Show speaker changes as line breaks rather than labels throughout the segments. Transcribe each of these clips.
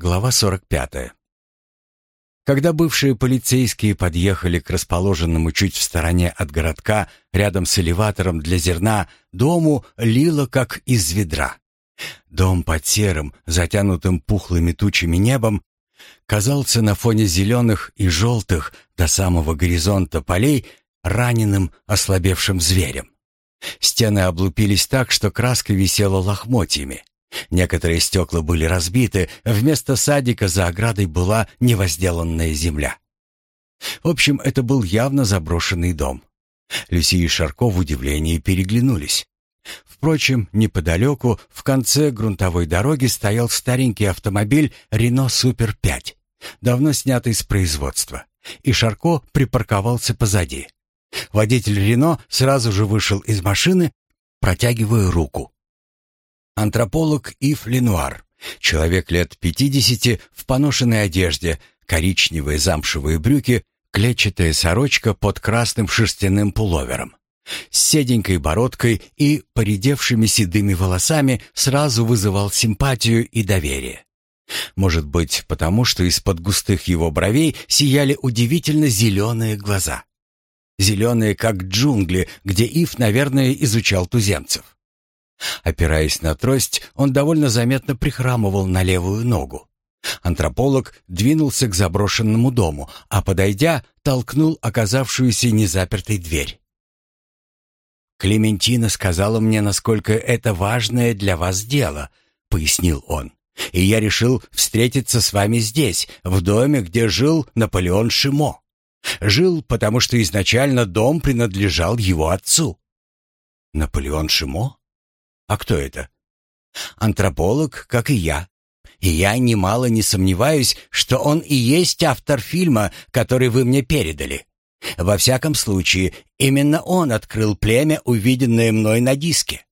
Глава 45. Когда бывшие полицейские подъехали к расположенному чуть в стороне от городка, рядом с элеватором для зерна, дому лило как из ведра. Дом под серым, затянутым пухлыми тучами небом, казался на фоне зеленых и желтых до самого горизонта полей раненым, ослабевшим зверем. Стены облупились так, что краска висела лохмотьями. Некоторые стекла были разбиты, вместо садика за оградой была невозделанная земля. В общем, это был явно заброшенный дом. Люси и Шарко в удивлении переглянулись. Впрочем, неподалеку, в конце грунтовой дороги, стоял старенький автомобиль «Рено Супер-5», давно снятый с производства, и Шарко припарковался позади. Водитель «Рено» сразу же вышел из машины, протягивая руку. Антрополог Ив Ленуар. Человек лет пятидесяти в поношенной одежде, коричневые замшевые брюки, клетчатая сорочка под красным шерстяным пуловером. С седенькой бородкой и поредевшими седыми волосами сразу вызывал симпатию и доверие. Может быть, потому что из-под густых его бровей сияли удивительно зеленые глаза. Зеленые, как джунгли, где Ив, наверное, изучал туземцев. Опираясь на трость, он довольно заметно прихрамывал на левую ногу. Антрополог двинулся к заброшенному дому, а, подойдя, толкнул оказавшуюся незапертой дверь. «Клементина сказала мне, насколько это важное для вас дело», — пояснил он. «И я решил встретиться с вами здесь, в доме, где жил Наполеон Шимо. Жил, потому что изначально дом принадлежал его отцу». «Наполеон Шимо?» А кто это? Антрополог, как и я. И я немало не сомневаюсь, что он и есть автор фильма, который вы мне передали. Во всяком случае, именно он открыл племя, увиденное мной на диске.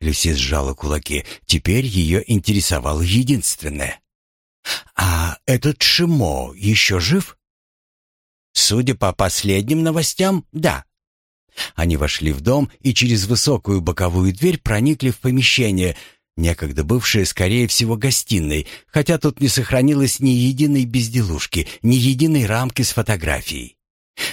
Люси сжала кулаки. Теперь ее интересовало единственное. «А этот Шимо еще жив?» «Судя по последним новостям, да. Они вошли в дом и через высокую боковую дверь проникли в помещение, некогда бывшее, скорее всего, гостиной, хотя тут не сохранилось ни единой безделушки, ни единой рамки с фотографией.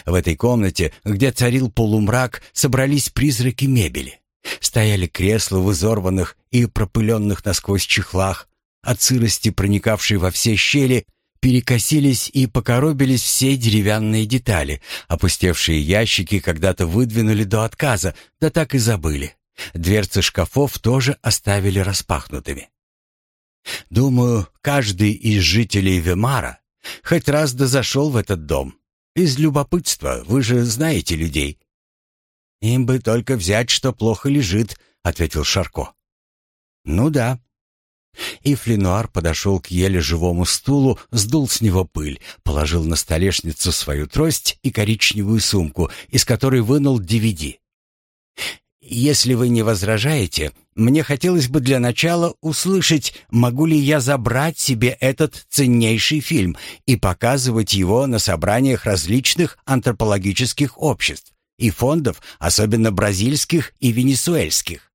В этой комнате, где царил полумрак, собрались призраки мебели. Стояли кресла в изорванных и пропыленных насквозь чехлах, от сырости, проникавшей во все щели, перекосились и покоробились все деревянные детали. Опустевшие ящики когда-то выдвинули до отказа, да так и забыли. Дверцы шкафов тоже оставили распахнутыми. Думаю, каждый из жителей Вемара хоть раз да зашел в этот дом. Из любопытства, вы же знаете людей. «Им бы только взять, что плохо лежит», — ответил Шарко. «Ну да, и Флинуар подошел к еле живому стулу, сдул с него пыль, положил на столешницу свою трость и коричневую сумку, из которой вынул DVD. «Если вы не возражаете, мне хотелось бы для начала услышать, могу ли я забрать себе этот ценнейший фильм и показывать его на собраниях различных антропологических обществ и фондов, особенно бразильских и венесуэльских.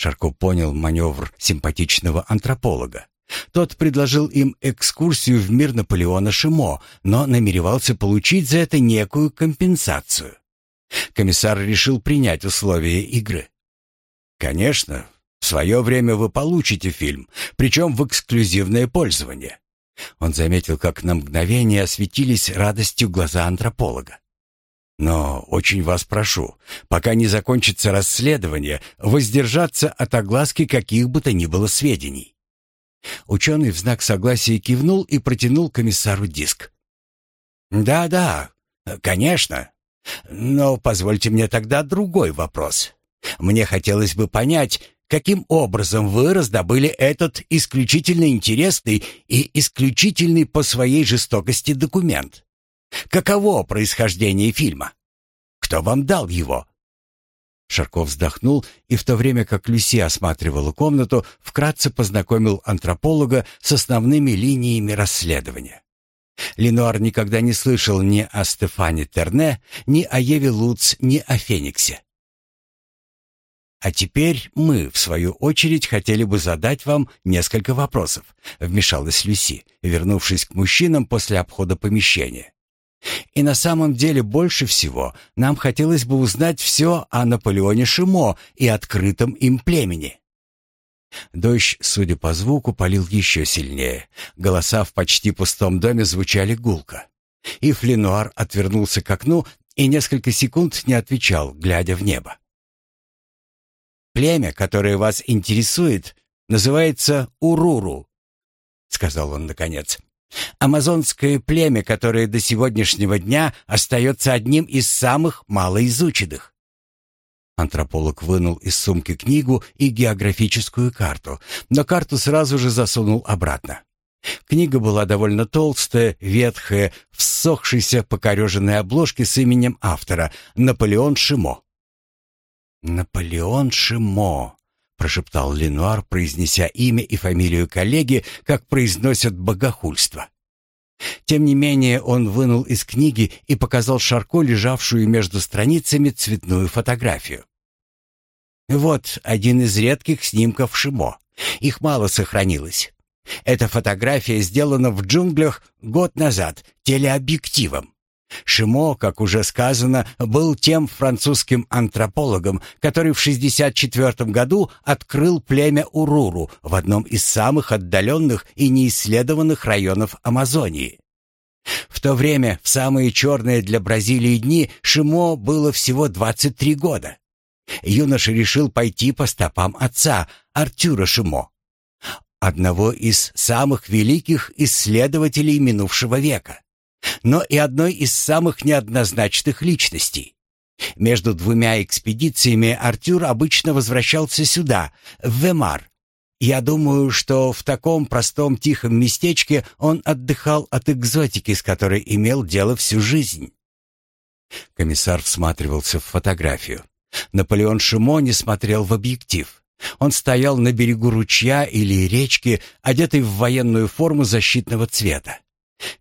Шарко понял маневр симпатичного антрополога. Тот предложил им экскурсию в мир Наполеона Шимо, но намеревался получить за это некую компенсацию. Комиссар решил принять условия игры. «Конечно, в свое время вы получите фильм, причем в эксклюзивное пользование». Он заметил, как на мгновение осветились радостью глаза антрополога. Но очень вас прошу, пока не закончится расследование, воздержаться от огласки каких бы то ни было сведений. Ученый в знак согласия кивнул и протянул комиссару диск. «Да-да, конечно. Но позвольте мне тогда другой вопрос. Мне хотелось бы понять, каким образом вы раздобыли этот исключительно интересный и исключительный по своей жестокости документ. Каково происхождение фильма? Кто вам дал его?» Шарков вздохнул и в то время как Люси осматривала комнату, вкратце познакомил антрополога с основными линиями расследования. Ленуар никогда не слышал ни о Стефане Терне, ни о Еве Луц, ни о Фениксе. «А теперь мы, в свою очередь, хотели бы задать вам несколько вопросов», — вмешалась Люси, вернувшись к мужчинам после обхода помещения. «И на самом деле больше всего нам хотелось бы узнать все о Наполеоне Шимо и открытом им племени». Дождь, судя по звуку, полил еще сильнее. Голоса в почти пустом доме звучали гулко. И Фленуар отвернулся к окну и несколько секунд не отвечал, глядя в небо. «Племя, которое вас интересует, называется Уруру», — сказал он наконец. «Амазонское племя, которое до сегодняшнего дня остается одним из самых малоизученных. Антрополог вынул из сумки книгу и географическую карту, но карту сразу же засунул обратно. Книга была довольно толстая, ветхая, всохшейся покореженной обложки с именем автора Наполеон Шимо. «Наполеон Шимо», — прошептал Ленуар, произнеся имя и фамилию коллеги, как произносят богохульство. Тем не менее он вынул из книги и показал Шарко лежавшую между страницами цветную фотографию. Вот один из редких снимков Шимо. Их мало сохранилось. Эта фотография сделана в джунглях год назад телеобъективом. Шимо, как уже сказано, был тем французским антропологом, который в 64 году открыл племя Уруру в одном из самых отдаленных и неисследованных районов Амазонии. В то время, в самые черные для Бразилии дни, Шимо было всего 23 года юноша решил пойти по стопам отца, Артюра Шимо, одного из самых великих исследователей минувшего века, но и одной из самых неоднозначных личностей. Между двумя экспедициями Артюр обычно возвращался сюда, в Вемар. Я думаю, что в таком простом тихом местечке он отдыхал от экзотики, с которой имел дело всю жизнь. Комиссар всматривался в фотографию. Наполеон Шимо не смотрел в объектив. Он стоял на берегу ручья или речки, одетый в военную форму защитного цвета.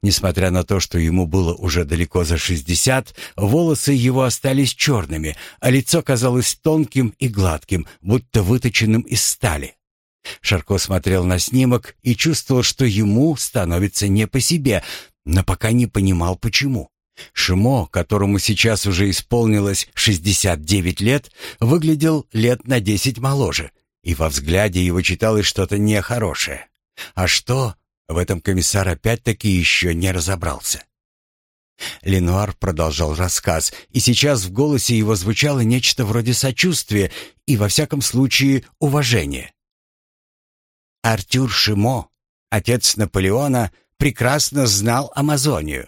Несмотря на то, что ему было уже далеко за шестьдесят, волосы его остались черными, а лицо казалось тонким и гладким, будто выточенным из стали. Шарко смотрел на снимок и чувствовал, что ему становится не по себе, но пока не понимал почему. Шимо, которому сейчас уже исполнилось 69 лет, выглядел лет на 10 моложе, и во взгляде его читалось что-то нехорошее. А что, в этом комиссар опять-таки еще не разобрался. Ленуар продолжал рассказ, и сейчас в голосе его звучало нечто вроде сочувствия и, во всяком случае, уважения. Артюр Шимо, отец Наполеона, прекрасно знал Амазонию.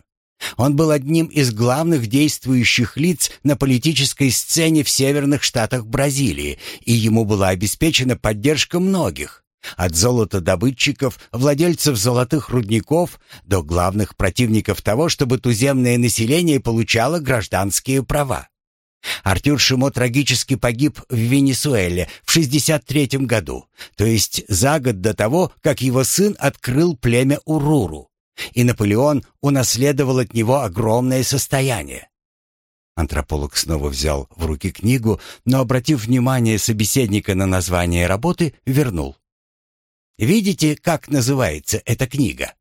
Он был одним из главных действующих лиц на политической сцене в северных штатах Бразилии, и ему была обеспечена поддержка многих, от золотодобытчиков, владельцев золотых рудников до главных противников того, чтобы туземное население получало гражданские права. Артюр Шимо трагически погиб в Венесуэле в 63 году, то есть за год до того, как его сын открыл племя Уруру и Наполеон унаследовал от него огромное состояние. Антрополог снова взял в руки книгу, но, обратив внимание собеседника на название работы, вернул. «Видите, как называется эта книга?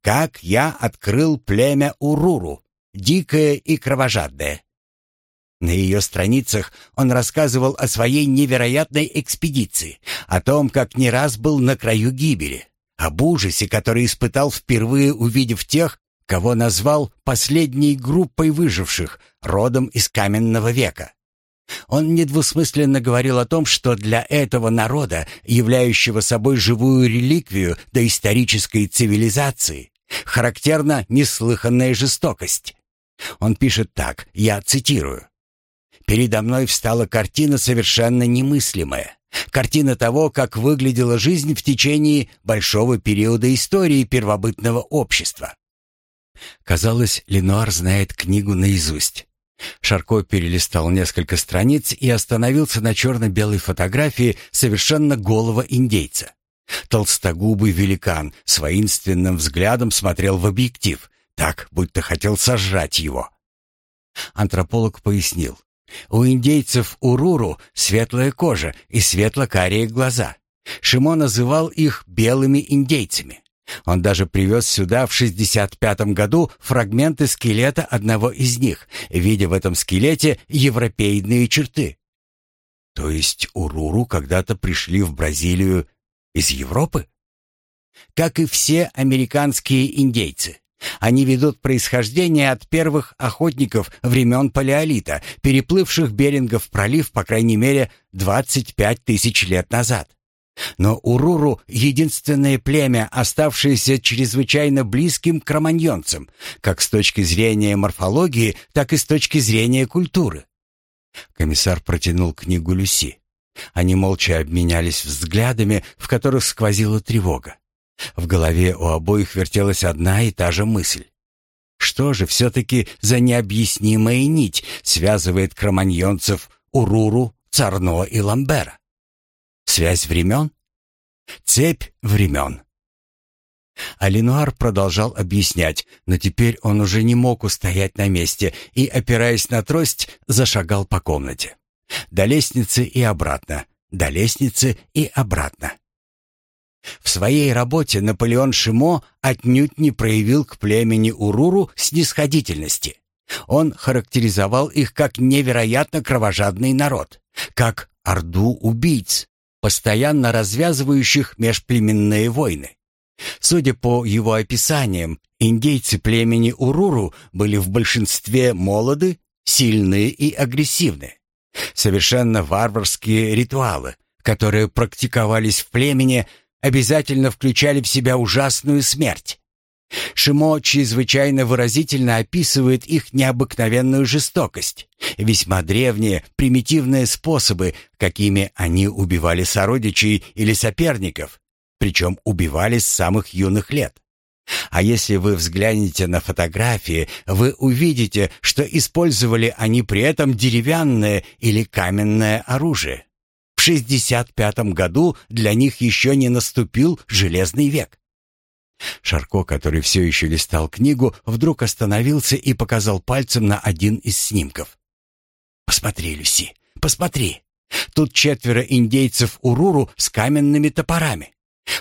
«Как я открыл племя Уруру, дикое и кровожадное». На ее страницах он рассказывал о своей невероятной экспедиции, о том, как не раз был на краю гибели, об ужасе, который испытал впервые увидев тех, кого назвал последней группой выживших, родом из каменного века. Он недвусмысленно говорил о том, что для этого народа, являющего собой живую реликвию доисторической цивилизации, характерна неслыханная жестокость. Он пишет так, я цитирую. «Передо мной встала картина совершенно немыслимая. Картина того, как выглядела жизнь в течение большого периода истории первобытного общества. Казалось, Ленуар знает книгу наизусть. Шарко перелистал несколько страниц и остановился на черно-белой фотографии совершенно голого индейца. Толстогубый великан с воинственным взглядом смотрел в объектив, так, будто хотел сожрать его. Антрополог пояснил. У индейцев Уруру светлая кожа и светло-карие глаза. Шимо называл их белыми индейцами. Он даже привез сюда в 65 году фрагменты скелета одного из них, видя в этом скелете европейные черты. То есть Уруру когда-то пришли в Бразилию из Европы? Как и все американские индейцы. Они ведут происхождение от первых охотников времен Палеолита, переплывших Берингов пролив, по крайней мере, 25 тысяч лет назад. Но Уруру — единственное племя, оставшееся чрезвычайно близким к романьонцам, как с точки зрения морфологии, так и с точки зрения культуры. Комиссар протянул книгу Люси. Они молча обменялись взглядами, в которых сквозила тревога. В голове у обоих вертелась одна и та же мысль. Что же все-таки за необъяснимая нить связывает кроманьонцев Уруру, Царно и Ламбера? Связь времен? Цепь времен. Алинуар продолжал объяснять, но теперь он уже не мог устоять на месте и, опираясь на трость, зашагал по комнате. До лестницы и обратно, до лестницы и обратно. В своей работе Наполеон Шимо отнюдь не проявил к племени Уруру снисходительности. Он характеризовал их как невероятно кровожадный народ, как орду убийц, постоянно развязывающих межплеменные войны. Судя по его описаниям, индейцы племени Уруру были в большинстве молоды, сильные и агрессивны. Совершенно варварские ритуалы, которые практиковались в племени, обязательно включали в себя ужасную смерть. Шимо чрезвычайно выразительно описывает их необыкновенную жестокость, весьма древние, примитивные способы, какими они убивали сородичей или соперников, причем убивали с самых юных лет. А если вы взглянете на фотографии, вы увидите, что использовали они при этом деревянное или каменное оружие. В 65 году для них еще не наступил железный век. Шарко, который все еще листал книгу, вдруг остановился и показал пальцем на один из снимков. «Посмотри, Люси, посмотри. Тут четверо индейцев Уруру с каменными топорами.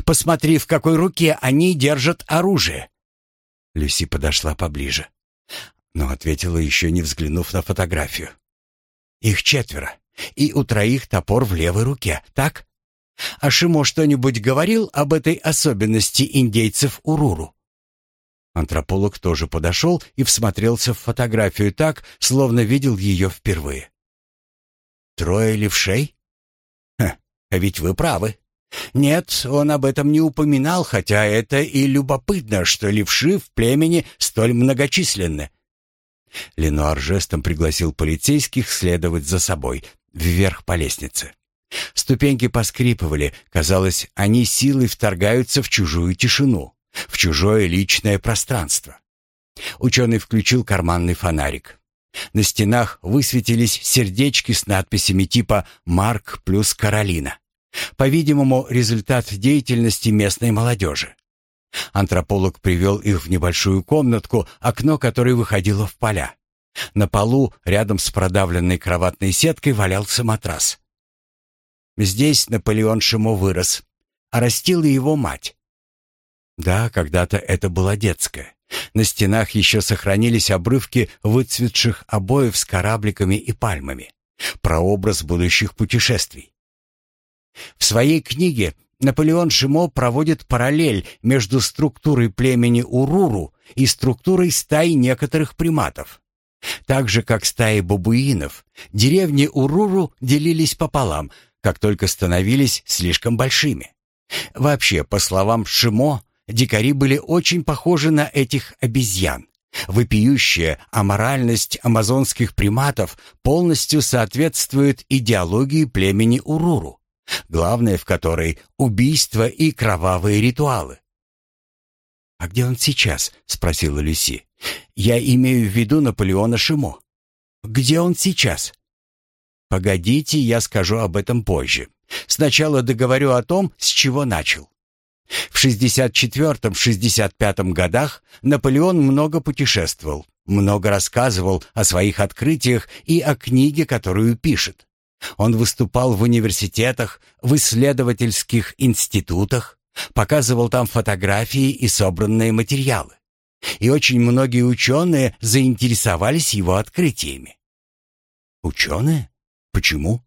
Посмотри, в какой руке они держат оружие». Люси подошла поближе, но ответила еще не взглянув на фотографию. «Их четверо, и у троих топор в левой руке, так?» А Шимо что-нибудь говорил об этой особенности индейцев Уруру? Антрополог тоже подошел и всмотрелся в фотографию так, словно видел ее впервые. «Трое левшей? Ха, а ведь вы правы. Нет, он об этом не упоминал, хотя это и любопытно, что левши в племени столь многочисленны». Ленуар жестом пригласил полицейских следовать за собой, вверх по лестнице. Ступеньки поскрипывали, казалось, они силой вторгаются в чужую тишину, в чужое личное пространство. Ученый включил карманный фонарик. На стенах высветились сердечки с надписями типа «Марк плюс Каролина». По-видимому, результат деятельности местной молодежи. Антрополог привел их в небольшую комнатку, окно которой выходило в поля. На полу, рядом с продавленной кроватной сеткой, валялся матрас. Здесь Наполеон Шимо вырос, а растила его мать. Да, когда-то это была детская. На стенах еще сохранились обрывки выцветших обоев с корабликами и пальмами. Прообраз будущих путешествий. В своей книге Наполеон Шимо проводит параллель между структурой племени Уруру и структурой стаи некоторых приматов. Так же, как стаи бабуинов, деревни Уруру делились пополам – как только становились слишком большими. Вообще, по словам Шимо, дикари были очень похожи на этих обезьян. Вопиющая аморальность амазонских приматов полностью соответствует идеологии племени Уруру, главное в которой — убийство и кровавые ритуалы. «А где он сейчас?» — спросила Люси. «Я имею в виду Наполеона Шимо. Где он сейчас?» Погодите, я скажу об этом позже. Сначала договорю о том, с чего начал. В 64-65 годах Наполеон много путешествовал, много рассказывал о своих открытиях и о книге, которую пишет. Он выступал в университетах, в исследовательских институтах, показывал там фотографии и собранные материалы. И очень многие ученые заинтересовались его открытиями. Ученые? Почему?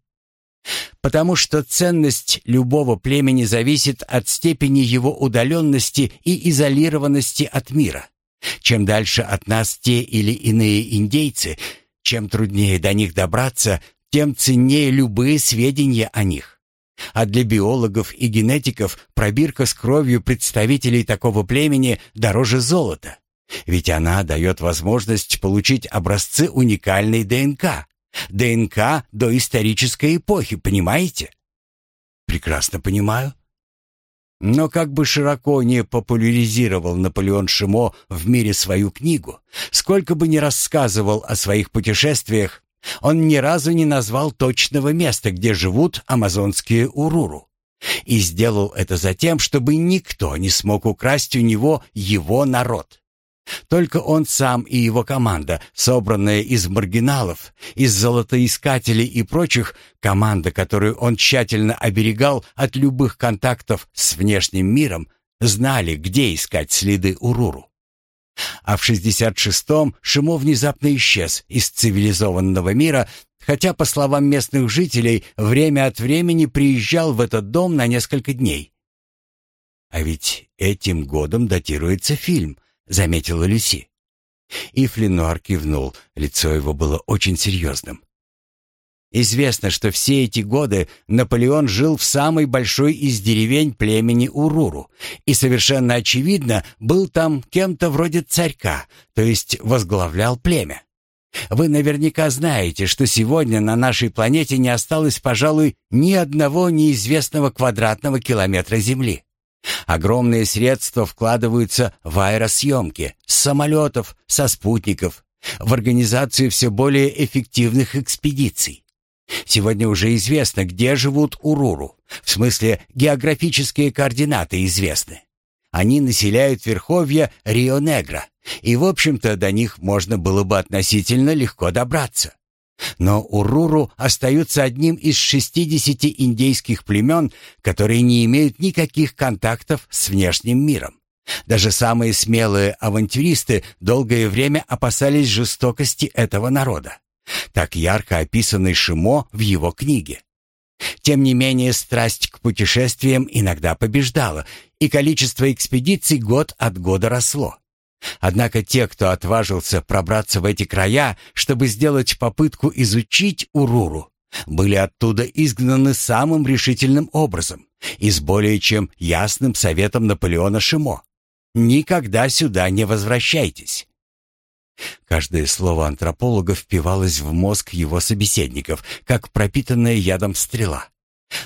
Потому что ценность любого племени зависит от степени его удаленности и изолированности от мира. Чем дальше от нас те или иные индейцы, чем труднее до них добраться, тем ценнее любые сведения о них. А для биологов и генетиков пробирка с кровью представителей такого племени дороже золота. Ведь она дает возможность получить образцы уникальной ДНК. ДНК до исторической эпохи, понимаете? Прекрасно понимаю. Но как бы широко не популяризировал Наполеон Шимо в мире свою книгу, сколько бы ни рассказывал о своих путешествиях, он ни разу не назвал точного места, где живут амазонские уруру. И сделал это за тем, чтобы никто не смог украсть у него его народ. Только он сам и его команда, собранная из маргиналов, из золотоискателей и прочих, команда, которую он тщательно оберегал от любых контактов с внешним миром, знали, где искать следы Уруру. А в 66-м Шимо внезапно исчез из цивилизованного мира, хотя, по словам местных жителей, время от времени приезжал в этот дом на несколько дней. А ведь этим годом датируется фильм, заметила Люси. И Флинуар кивнул, лицо его было очень серьезным. Известно, что все эти годы Наполеон жил в самой большой из деревень племени Уруру и совершенно очевидно был там кем-то вроде царька, то есть возглавлял племя. Вы наверняка знаете, что сегодня на нашей планете не осталось, пожалуй, ни одного неизвестного квадратного километра Земли. Огромные средства вкладываются в аэросъемки, с самолетов, со спутников, в организацию все более эффективных экспедиций. Сегодня уже известно, где живут Уруру. В смысле, географические координаты известны. Они населяют верховья Рио-Негро, и, в общем-то, до них можно было бы относительно легко добраться. Но Уруру остаются одним из 60 индейских племен, которые не имеют никаких контактов с внешним миром. Даже самые смелые авантюристы долгое время опасались жестокости этого народа так ярко описанный Шимо в его книге. Тем не менее, страсть к путешествиям иногда побеждала, и количество экспедиций год от года росло. Однако те, кто отважился пробраться в эти края, чтобы сделать попытку изучить Уруру, были оттуда изгнаны самым решительным образом и с более чем ясным советом Наполеона Шимо. «Никогда сюда не возвращайтесь». Каждое слово антрополога впивалось в мозг его собеседников, как пропитанная ядом стрела.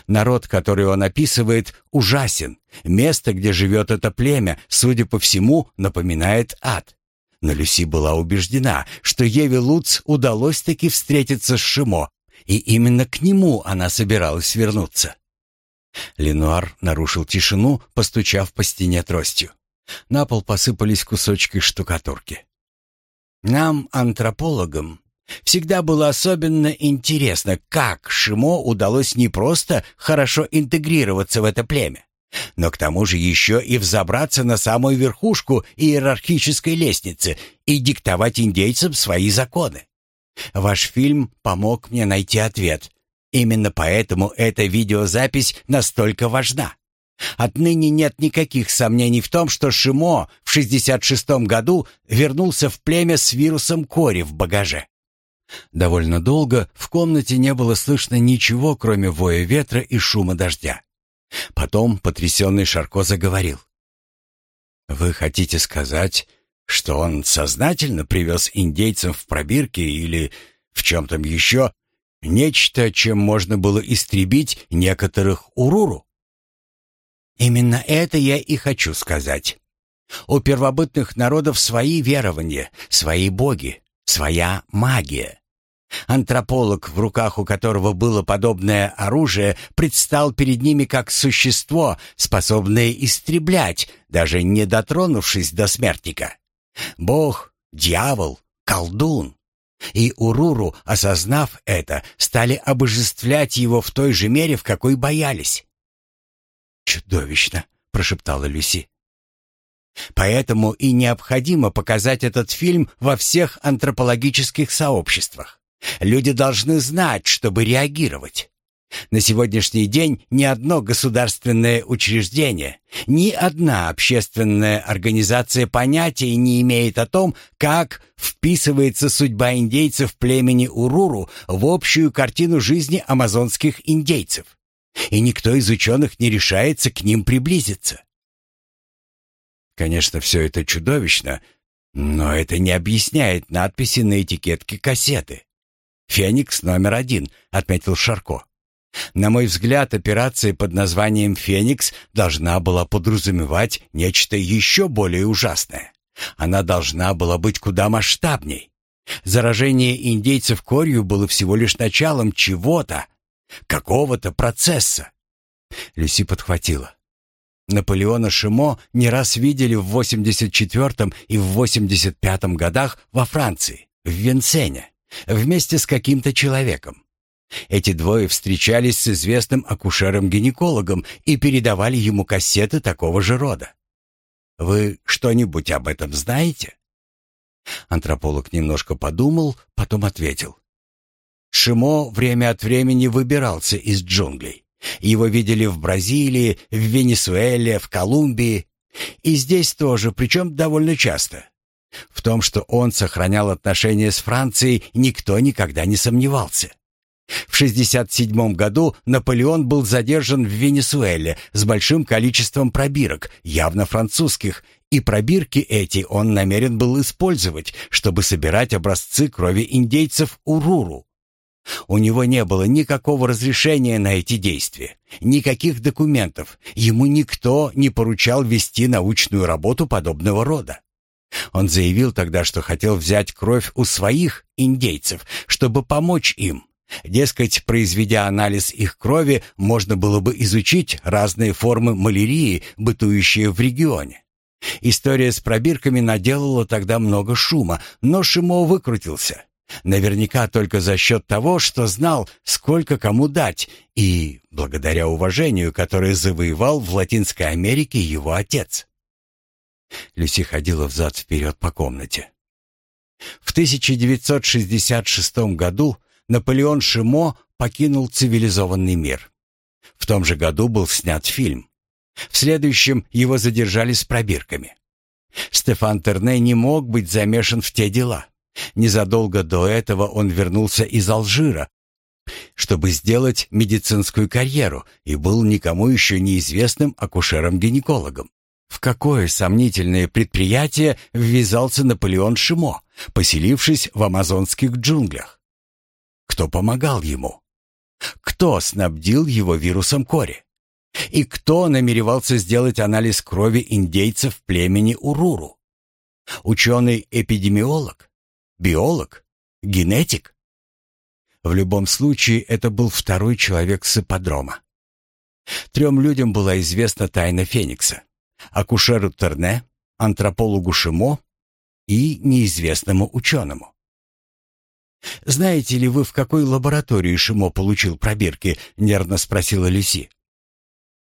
Народ, который он описывает, ужасен. Место, где живет это племя, судя по всему, напоминает ад. Но Люси была убеждена, что Еве Луц удалось таки встретиться с Шимо, и именно к нему она собиралась вернуться. Ленуар нарушил тишину, постучав по стене тростью. На пол посыпались кусочки штукатурки. Нам, антропологам, всегда было особенно интересно, как Шимо удалось не просто хорошо интегрироваться в это племя, но к тому же еще и взобраться на самую верхушку иерархической лестницы и диктовать индейцам свои законы. Ваш фильм помог мне найти ответ. Именно поэтому эта видеозапись настолько важна. Отныне нет никаких сомнений в том, что Шимо в 66 году вернулся в племя с вирусом кори в багаже. Довольно долго в комнате не было слышно ничего, кроме воя ветра и шума дождя. Потом потрясенный Шарко заговорил. «Вы хотите сказать, что он сознательно привез индейцам в пробирке или в чем там еще нечто, чем можно было истребить некоторых уруру?» Именно это я и хочу сказать. У первобытных народов свои верования, свои боги, своя магия. Антрополог, в руках у которого было подобное оружие, предстал перед ними как существо, способное истреблять, даже не дотронувшись до смертника. Бог, дьявол, колдун. И Уруру, осознав это, стали обожествлять его в той же мере, в какой боялись. «Чудовищно!» — прошептала Люси. Поэтому и необходимо показать этот фильм во всех антропологических сообществах. Люди должны знать, чтобы реагировать. На сегодняшний день ни одно государственное учреждение, ни одна общественная организация понятия не имеет о том, как вписывается судьба индейцев племени Уруру в общую картину жизни амазонских индейцев. И никто из ученых не решается к ним приблизиться. Конечно, все это чудовищно, но это не объясняет надписи на этикетке кассеты. «Феникс номер один», — отметил Шарко. На мой взгляд, операция под названием «Феникс» должна была подразумевать нечто еще более ужасное. Она должна была быть куда масштабней. Заражение индейцев корью было всего лишь началом чего-то, какого-то процесса. Люси подхватила. Наполеона Шимо не раз видели в 84 и в 85 годах во Франции, в Венсене, вместе с каким-то человеком. Эти двое встречались с известным акушером-гинекологом и передавали ему кассеты такого же рода. Вы что-нибудь об этом знаете? Антрополог немножко подумал, потом ответил. Шимо время от времени выбирался из джунглей. Его видели в Бразилии, в Венесуэле, в Колумбии. И здесь тоже, причем довольно часто. В том, что он сохранял отношения с Францией, никто никогда не сомневался. В 67 году Наполеон был задержан в Венесуэле с большим количеством пробирок, явно французских, и пробирки эти он намерен был использовать, чтобы собирать образцы крови индейцев Уруру. У него не было никакого разрешения на эти действия, никаких документов. Ему никто не поручал вести научную работу подобного рода. Он заявил тогда, что хотел взять кровь у своих индейцев, чтобы помочь им. Дескать, произведя анализ их крови, можно было бы изучить разные формы малярии, бытующие в регионе. История с пробирками наделала тогда много шума, но Шимо выкрутился. Наверняка только за счет того, что знал, сколько кому дать, и благодаря уважению, которое завоевал в Латинской Америке его отец. Люси ходила взад-вперед по комнате. В 1966 году Наполеон Шимо покинул цивилизованный мир. В том же году был снят фильм. В следующем его задержали с пробирками. Стефан Терне не мог быть замешан в те дела. Незадолго до этого он вернулся из Алжира, чтобы сделать медицинскую карьеру и был никому еще неизвестным акушером-гинекологом. В какое сомнительное предприятие ввязался Наполеон Шимо, поселившись в амазонских джунглях? Кто помогал ему? Кто снабдил его вирусом кори? И кто намеревался сделать анализ крови индейцев племени Уруру? Ученый-эпидемиолог? Биолог? Генетик? В любом случае, это был второй человек с ипподрома. Трем людям была известна тайна Феникса. Акушеру Терне, антропологу Шимо и неизвестному ученому. «Знаете ли вы, в какой лаборатории Шимо получил пробирки?» — нервно спросила Люси.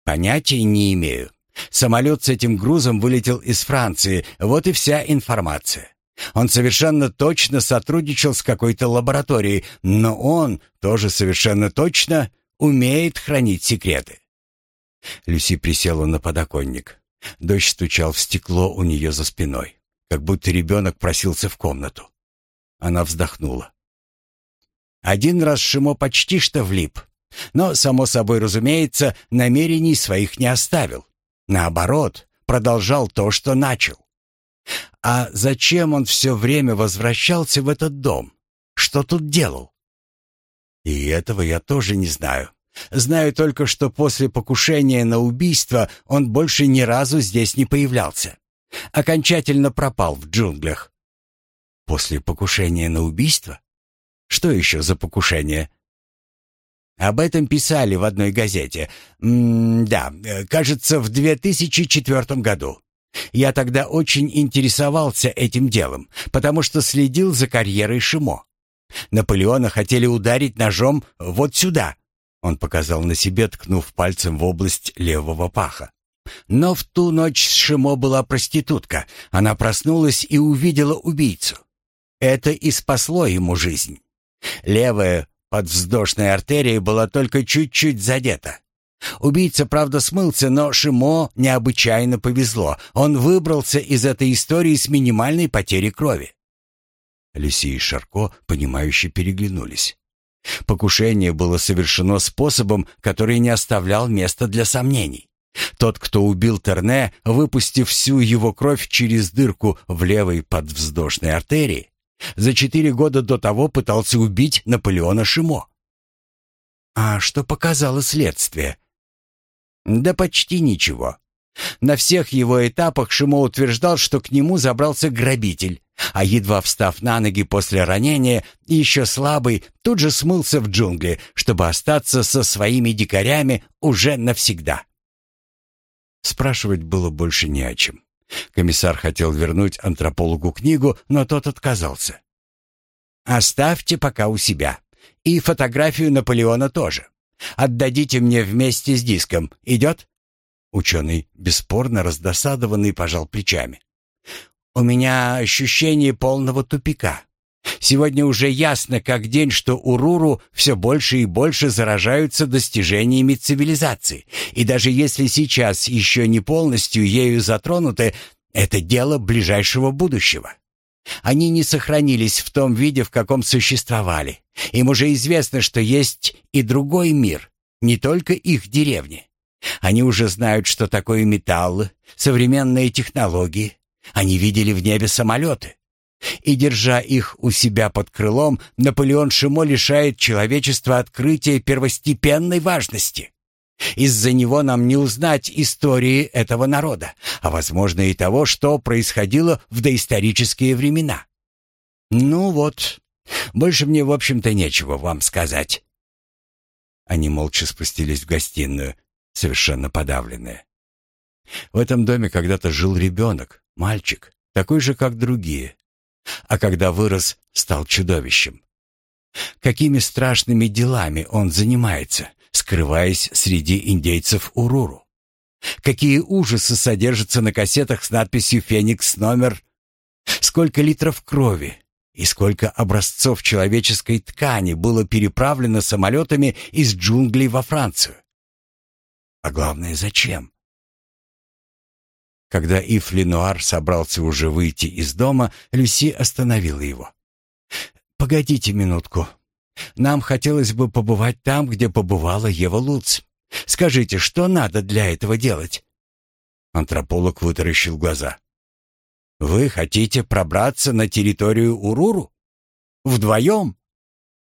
«Понятия не имею. Самолет с этим грузом вылетел из Франции, вот и вся информация. Он совершенно точно сотрудничал с какой-то лабораторией, но он тоже совершенно точно умеет хранить секреты. Люси присела на подоконник. Дождь стучал в стекло у нее за спиной, как будто ребенок просился в комнату. Она вздохнула. Один раз Шимо почти что влип, но, само собой разумеется, намерений своих не оставил. Наоборот, продолжал то, что начал. А зачем он все время возвращался в этот дом? Что тут делал? И этого я тоже не знаю. Знаю только, что после покушения на убийство он больше ни разу здесь не появлялся. Окончательно пропал в джунглях. После покушения на убийство? Что еще за покушение? Об этом писали в одной газете. М да, кажется, в 2004 году. Я тогда очень интересовался этим делом, потому что следил за карьерой Шимо. Наполеона хотели ударить ножом вот сюда. Он показал на себе, ткнув пальцем в область левого паха. Но в ту ночь с Шимо была проститутка. Она проснулась и увидела убийцу. Это и спасло ему жизнь. Левая подвздошная артерия была только чуть-чуть задета. Убийца, правда, смылся, но Шимо необычайно повезло. Он выбрался из этой истории с минимальной потерей крови. Люси и Шарко, понимающе переглянулись. Покушение было совершено способом, который не оставлял места для сомнений. Тот, кто убил Терне, выпустив всю его кровь через дырку в левой подвздошной артерии, за четыре года до того пытался убить Наполеона Шимо. А что показало следствие? Да почти ничего. На всех его этапах Шимо утверждал, что к нему забрался грабитель, а едва встав на ноги после ранения, еще слабый, тут же смылся в джунгли, чтобы остаться со своими дикарями уже навсегда. Спрашивать было больше не о чем. Комиссар хотел вернуть антропологу книгу, но тот отказался. «Оставьте пока у себя. И фотографию Наполеона тоже. Отдадите мне вместе с диском. Идет?» Ученый, бесспорно раздосадованный, пожал плечами. «У меня ощущение полного тупика. Сегодня уже ясно как день, что Уруру все больше и больше заражаются достижениями цивилизации. И даже если сейчас еще не полностью ею затронуты, это дело ближайшего будущего. Они не сохранились в том виде, в каком существовали. Им уже известно, что есть и другой мир, не только их деревни. Они уже знают, что такое металлы, современные технологии. Они видели в небе самолеты. И, держа их у себя под крылом, Наполеон Шимо лишает человечества открытия первостепенной важности. Из-за него нам не узнать истории этого народа, а, возможно, и того, что происходило в доисторические времена. Ну вот, больше мне, в общем-то, нечего вам сказать. Они молча спустились в гостиную, совершенно подавленные. В этом доме когда-то жил ребенок, мальчик, такой же, как другие а когда вырос, стал чудовищем. Какими страшными делами он занимается, скрываясь среди индейцев Уруру? Какие ужасы содержатся на кассетах с надписью «Феникс номер»? Сколько литров крови и сколько образцов человеческой ткани было переправлено самолетами из джунглей во Францию? А главное, зачем? Когда Ив Ленуар собрался уже выйти из дома, Люси остановила его. «Погодите минутку. Нам хотелось бы побывать там, где побывала Ева Луц. Скажите, что надо для этого делать?» Антрополог вытаращил глаза. «Вы хотите пробраться на территорию Уруру? Вдвоем?»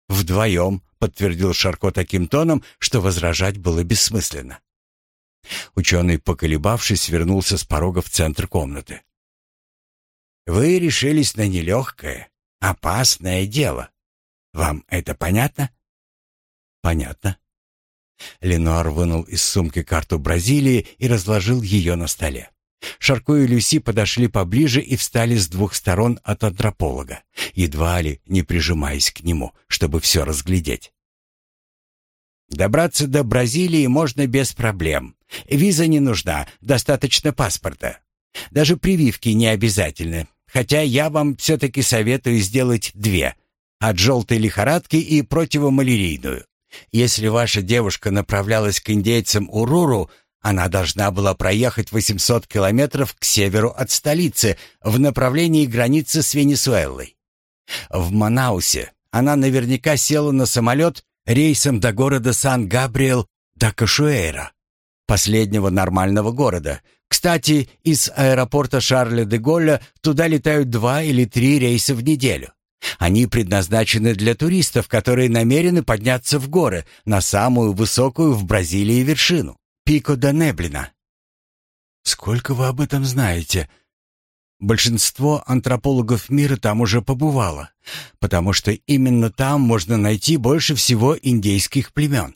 «Вдвоем», — подтвердил Шарко таким тоном, что возражать было бессмысленно. Ученый, поколебавшись, вернулся с порога в центр комнаты. «Вы решились на нелегкое, опасное дело. Вам это понятно?» «Понятно». Ленуар вынул из сумки карту Бразилии и разложил ее на столе. Шарко и Люси подошли поближе и встали с двух сторон от антрополога, едва ли не прижимаясь к нему, чтобы все разглядеть. Добраться до Бразилии можно без проблем. Виза не нужна, достаточно паспорта. Даже прививки не обязательны, хотя я вам все-таки советую сделать две. От желтой лихорадки и противомалярийную. Если ваша девушка направлялась к индейцам Уруру, она должна была проехать 800 километров к северу от столицы в направлении границы с Венесуэлой. В Манаусе она наверняка села на самолет рейсом до города Сан-Габриэл до Кашуэйра, последнего нормального города. Кстати, из аэропорта Шарля де Голля туда летают два или три рейса в неделю. Они предназначены для туристов, которые намерены подняться в горы, на самую высокую в Бразилии вершину — Пико да Неблина. «Сколько вы об этом знаете?» Большинство антропологов мира там уже побывало, потому что именно там можно найти больше всего индейских племен.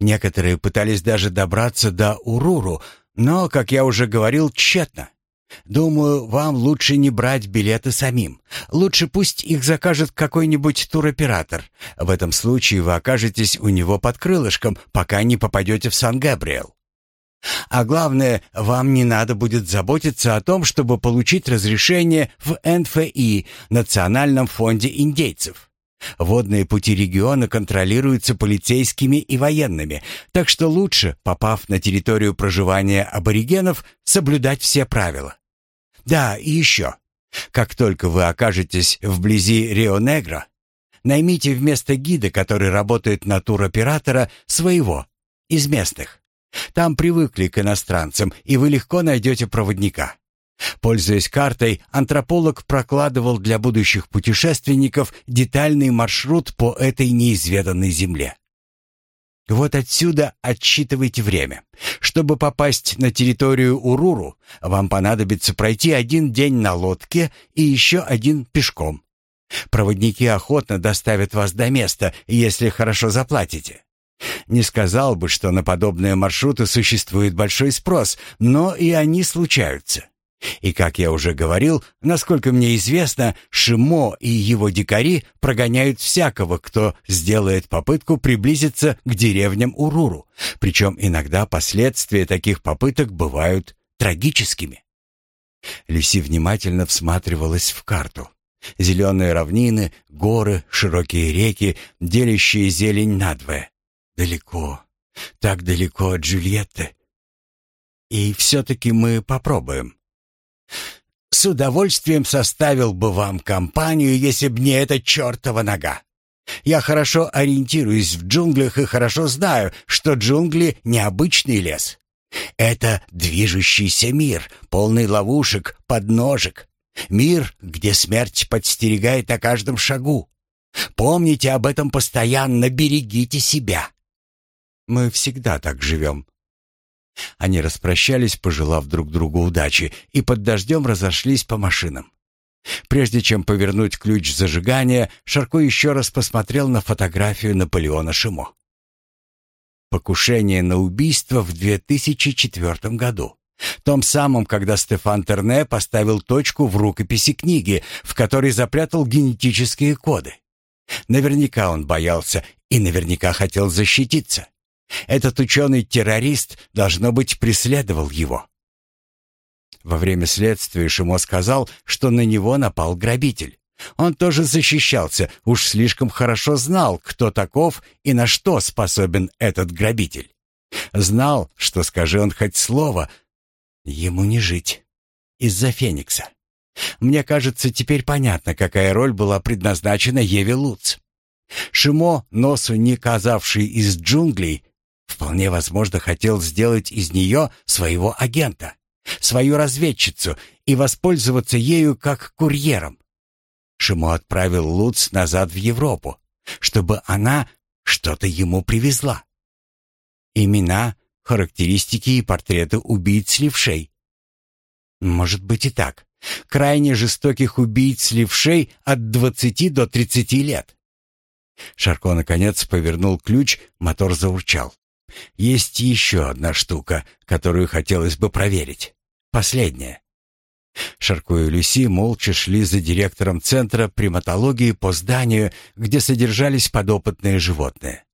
Некоторые пытались даже добраться до Уруру, но, как я уже говорил, тщетно. Думаю, вам лучше не брать билеты самим. Лучше пусть их закажет какой-нибудь туроператор. В этом случае вы окажетесь у него под крылышком, пока не попадете в Сан-Габриэл. А главное, вам не надо будет заботиться о том, чтобы получить разрешение в НФИ, Национальном фонде индейцев. Водные пути региона контролируются полицейскими и военными, так что лучше, попав на территорию проживания аборигенов, соблюдать все правила. Да, и еще. Как только вы окажетесь вблизи Рио-Негро, наймите вместо гида, который работает на туроператора, своего, из местных. Там привыкли к иностранцам, и вы легко найдете проводника. Пользуясь картой, антрополог прокладывал для будущих путешественников детальный маршрут по этой неизведанной земле. Вот отсюда отсчитывайте время. Чтобы попасть на территорию Уруру, вам понадобится пройти один день на лодке и еще один пешком. Проводники охотно доставят вас до места, если хорошо заплатите. Не сказал бы, что на подобные маршруты существует большой спрос, но и они случаются. И, как я уже говорил, насколько мне известно, Шимо и его дикари прогоняют всякого, кто сделает попытку приблизиться к деревням Уруру. Причем иногда последствия таких попыток бывают трагическими. Люси внимательно всматривалась в карту. Зеленые равнины, горы, широкие реки, делящие зелень надвое. Далеко, так далеко от Джульетты. И все-таки мы попробуем. С удовольствием составил бы вам компанию, если б не эта чертова нога. Я хорошо ориентируюсь в джунглях и хорошо знаю, что джунгли — необычный лес. Это движущийся мир, полный ловушек, подножек. Мир, где смерть подстерегает на каждом шагу. Помните об этом постоянно, берегите себя. Мы всегда так живем. Они распрощались, пожелав друг другу удачи, и под дождем разошлись по машинам. Прежде чем повернуть ключ зажигания, Шарко еще раз посмотрел на фотографию Наполеона Шимо. Покушение на убийство в 2004 году. Том самом, когда Стефан Терне поставил точку в рукописи книги, в которой запрятал генетические коды. Наверняка он боялся и наверняка хотел защититься. Этот ученый-террорист, должно быть, преследовал его. Во время следствия Шимо сказал, что на него напал грабитель. Он тоже защищался, уж слишком хорошо знал, кто таков и на что способен этот грабитель. Знал, что, скажи он хоть слово, ему не жить. Из-за Феникса. Мне кажется, теперь понятно, какая роль была предназначена Еве Луц. Шимо, носу не казавший из джунглей, Вполне возможно, хотел сделать из нее своего агента, свою разведчицу и воспользоваться ею как курьером. Шимо отправил Луц назад в Европу, чтобы она что-то ему привезла. Имена, характеристики и портреты убийц-левшей. Может быть и так. Крайне жестоких убийц-левшей от 20 до 30 лет. Шарко наконец повернул ключ, мотор заурчал. Есть еще одна штука, которую хотелось бы проверить. Последняя. Шарко и Люси молча шли за директором центра приматологии по зданию, где содержались подопытные животные.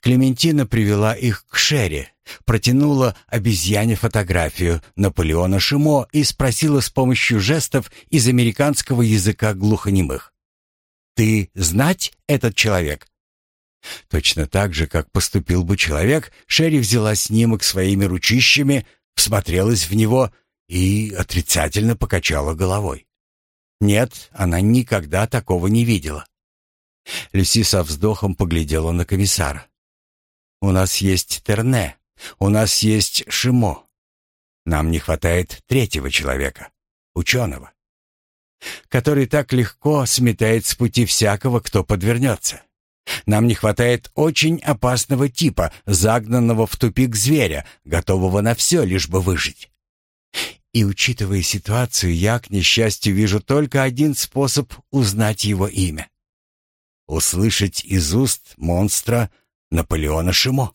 Клементина привела их к Шерри, протянула обезьяне фотографию Наполеона Шимо и спросила с помощью жестов из американского языка глухонемых. «Ты знать этот человек?» Точно так же, как поступил бы человек, Шерри взяла снимок своими ручищами, всмотрелась в него и отрицательно покачала головой. Нет, она никогда такого не видела. Люси со вздохом поглядела на комиссара. «У нас есть Терне, у нас есть Шимо. Нам не хватает третьего человека, ученого, который так легко сметает с пути всякого, кто подвернется. Нам не хватает очень опасного типа, загнанного в тупик зверя, готового на все, лишь бы выжить. И учитывая ситуацию, я, к несчастью, вижу только один способ узнать его имя. Услышать из уст монстра Наполеона Шимо.